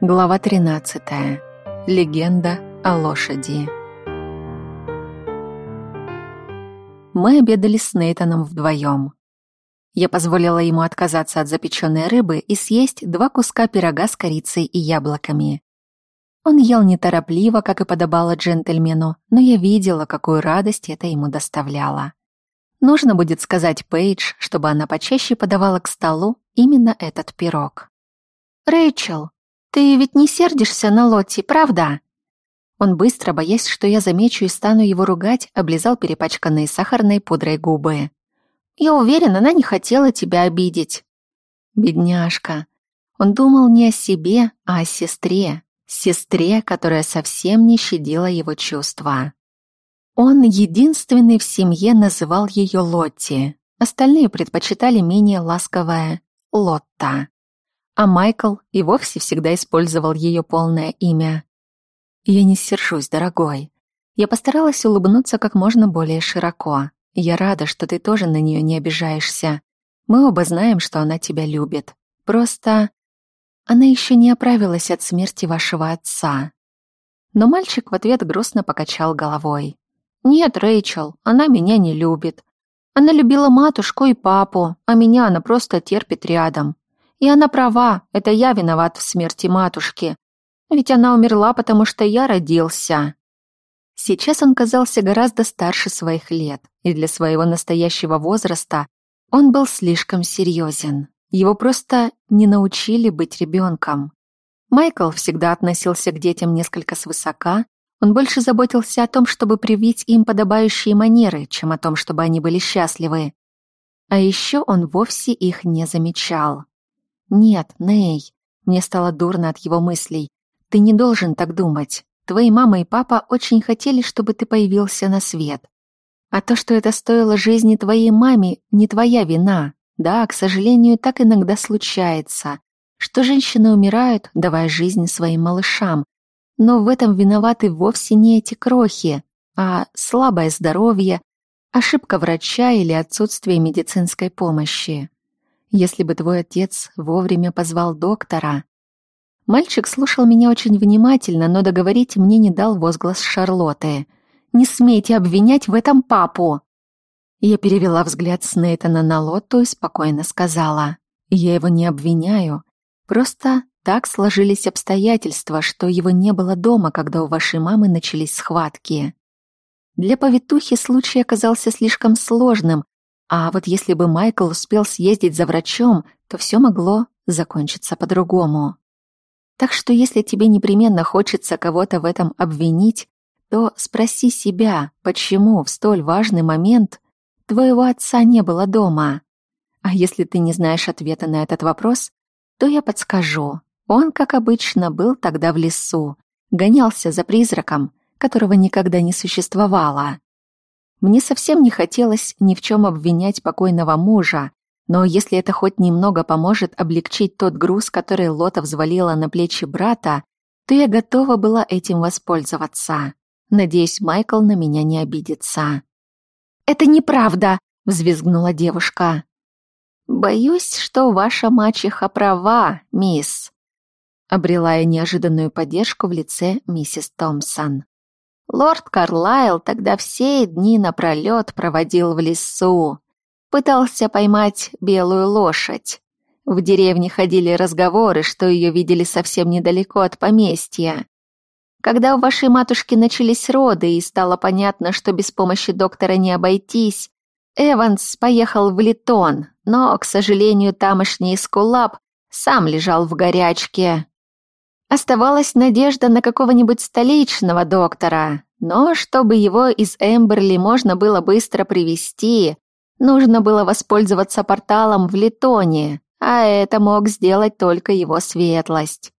Глава 13. Легенда о лошади. Мы обедали с Нейтаном вдвоем. Я позволила ему отказаться от запеченной рыбы и съесть два куска пирога с корицей и яблоками. Он ел неторопливо, как и подобало джентльмену, но я видела, какую радость это ему доставляло. Нужно будет сказать Пейдж, чтобы она почаще подавала к столу именно этот пирог. «Рэйчел, ты ведь не сердишься на Лотти, правда?» Он быстро, боясь, что я замечу и стану его ругать, облизал перепачканные сахарной пудрой губы. «Я уверен, она не хотела тебя обидеть». Бедняжка. Он думал не о себе, а о сестре. Сестре, которая совсем не щадила его чувства. Он единственный в семье называл ее Лотти. Остальные предпочитали менее ласковое Лотта а Майкл и вовсе всегда использовал ее полное имя. «Я не сержусь, дорогой. Я постаралась улыбнуться как можно более широко. Я рада, что ты тоже на нее не обижаешься. Мы оба знаем, что она тебя любит. Просто она еще не оправилась от смерти вашего отца». Но мальчик в ответ грустно покачал головой. «Нет, Рэйчел, она меня не любит. Она любила матушку и папу, а меня она просто терпит рядом. И она права, это я виноват в смерти матушки. Ведь она умерла, потому что я родился. Сейчас он казался гораздо старше своих лет, и для своего настоящего возраста он был слишком серьезен. Его просто не научили быть ребенком. Майкл всегда относился к детям несколько свысока, он больше заботился о том, чтобы привить им подобающие манеры, чем о том, чтобы они были счастливы. А еще он вовсе их не замечал. «Нет, Ней». Мне стало дурно от его мыслей. «Ты не должен так думать. Твои мама и папа очень хотели, чтобы ты появился на свет. А то, что это стоило жизни твоей маме, не твоя вина. Да, к сожалению, так иногда случается, что женщины умирают, давая жизнь своим малышам. Но в этом виноваты вовсе не эти крохи, а слабое здоровье, ошибка врача или отсутствие медицинской помощи если бы твой отец вовремя позвал доктора. Мальчик слушал меня очень внимательно, но договорить мне не дал возглас Шарлотты. «Не смейте обвинять в этом папу!» Я перевела взгляд с Нейтана на Лотту и спокойно сказала. «Я его не обвиняю. Просто так сложились обстоятельства, что его не было дома, когда у вашей мамы начались схватки. Для повитухи случай оказался слишком сложным, а вот если бы Майкл успел съездить за врачом, то все могло закончиться по-другому. Так что если тебе непременно хочется кого-то в этом обвинить, то спроси себя, почему в столь важный момент твоего отца не было дома. А если ты не знаешь ответа на этот вопрос, то я подскажу. Он, как обычно, был тогда в лесу, гонялся за призраком, которого никогда не существовало. Мне совсем не хотелось ни в чем обвинять покойного мужа, но если это хоть немного поможет облегчить тот груз, который Лота взвалила на плечи брата, то я готова была этим воспользоваться. Надеюсь, Майкл на меня не обидится. «Это неправда!» — взвизгнула девушка. «Боюсь, что ваша мачеха права, мисс», — обрела я неожиданную поддержку в лице миссис Томпсон. Лорд Карлайл тогда все дни напролет проводил в лесу. Пытался поймать белую лошадь. В деревне ходили разговоры, что ее видели совсем недалеко от поместья. Когда у вашей матушки начались роды и стало понятно, что без помощи доктора не обойтись, Эванс поехал в Литон, но, к сожалению, тамошний эскулап сам лежал в горячке. Оставалась надежда на какого-нибудь столичного доктора, но чтобы его из Эмберли можно было быстро привести, нужно было воспользоваться порталом в Литоне, а это мог сделать только его светлость.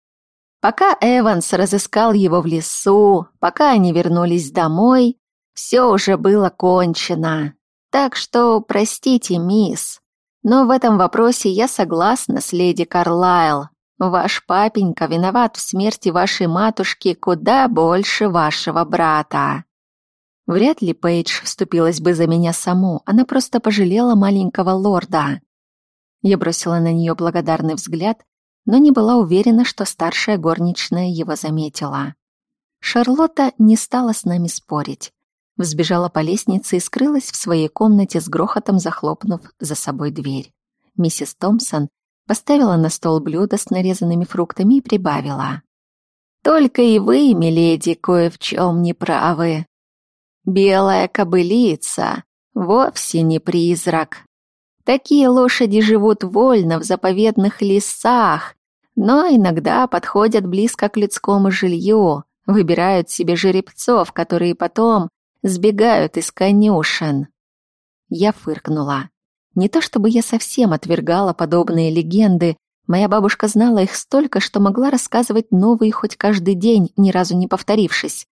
Пока Эванс разыскал его в лесу, пока они вернулись домой, все уже было кончено. Так что простите, мисс, но в этом вопросе я согласна с леди Карлайл. Ваш папенька виноват в смерти вашей матушки куда больше вашего брата. Вряд ли Пейдж вступилась бы за меня саму, она просто пожалела маленького лорда. Я бросила на нее благодарный взгляд, но не была уверена, что старшая горничная его заметила. Шарлотта не стала с нами спорить. Взбежала по лестнице и скрылась в своей комнате с грохотом, захлопнув за собой дверь. Миссис Томпсон поставила на стол блюдо с нарезанными фруктами и прибавила. «Только и вы, миледи, кое в чем не правы. Белая кобылица вовсе не призрак. Такие лошади живут вольно в заповедных лесах, но иногда подходят близко к людскому жилью, выбирают себе жеребцов, которые потом сбегают из конюшен. Я фыркнула. Не то чтобы я совсем отвергала подобные легенды, моя бабушка знала их столько, что могла рассказывать новые хоть каждый день, ни разу не повторившись.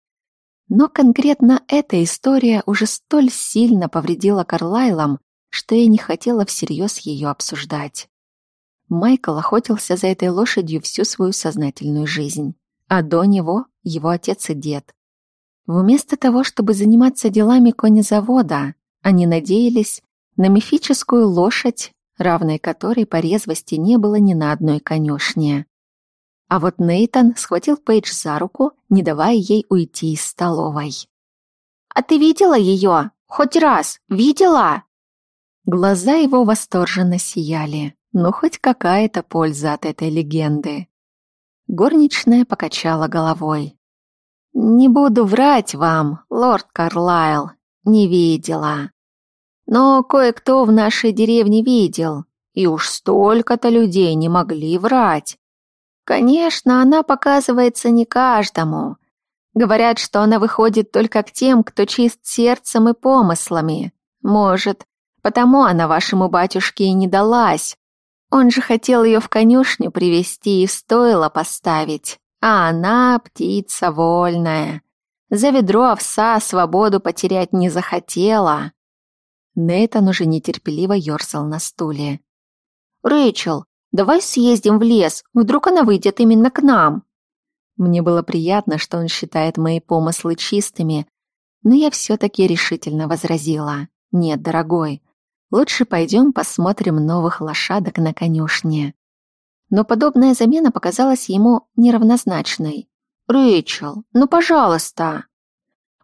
Но конкретно эта история уже столь сильно повредила Карлайлам, что я не хотела всерьез ее обсуждать. Майкл охотился за этой лошадью всю свою сознательную жизнь, а до него его отец и дед. Вместо того, чтобы заниматься делами конезавода, они надеялись на мифическую лошадь, равной которой по резвости не было ни на одной конюшне. А вот Нейтан схватил Пейдж за руку, не давая ей уйти из столовой. «А ты видела ее? Хоть раз? Видела?» Глаза его восторженно сияли. Ну, хоть какая-то польза от этой легенды. Горничная покачала головой. «Не буду врать вам, лорд Карлайл, не видела. Но кое-кто в нашей деревне видел, и уж столько-то людей не могли врать. Конечно, она показывается не каждому. Говорят, что она выходит только к тем, кто чист сердцем и помыслами. Может, потому она вашему батюшке и не далась, он же хотел ее в конюшню привести и в стойло поставить, а она птица вольная. За ведро овса свободу потерять не захотела. Нейтан уже нетерпеливо ерзал на стуле. «Рэйчел, давай съездим в лес, вдруг она выйдет именно к нам». Мне было приятно, что он считает мои помыслы чистыми, но я все-таки решительно возразила. «Нет, дорогой, Лучше пойдем посмотрим новых лошадок на конюшне. Но подобная замена показалась ему неравнозначной. «Рэйчел, ну, пожалуйста!»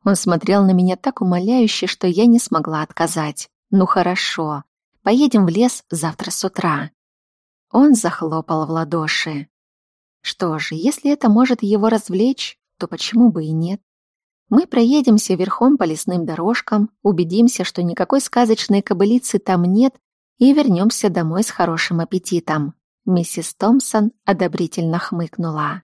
Он смотрел на меня так умоляюще, что я не смогла отказать. «Ну, хорошо. Поедем в лес завтра с утра». Он захлопал в ладоши. Что же, если это может его развлечь, то почему бы и нет? Мы проедемся верхом по лесным дорожкам, убедимся, что никакой сказочной кобылицы там нет, и вернемся домой с хорошим аппетитом. Миссис Томпсон одобрительно хмыкнула.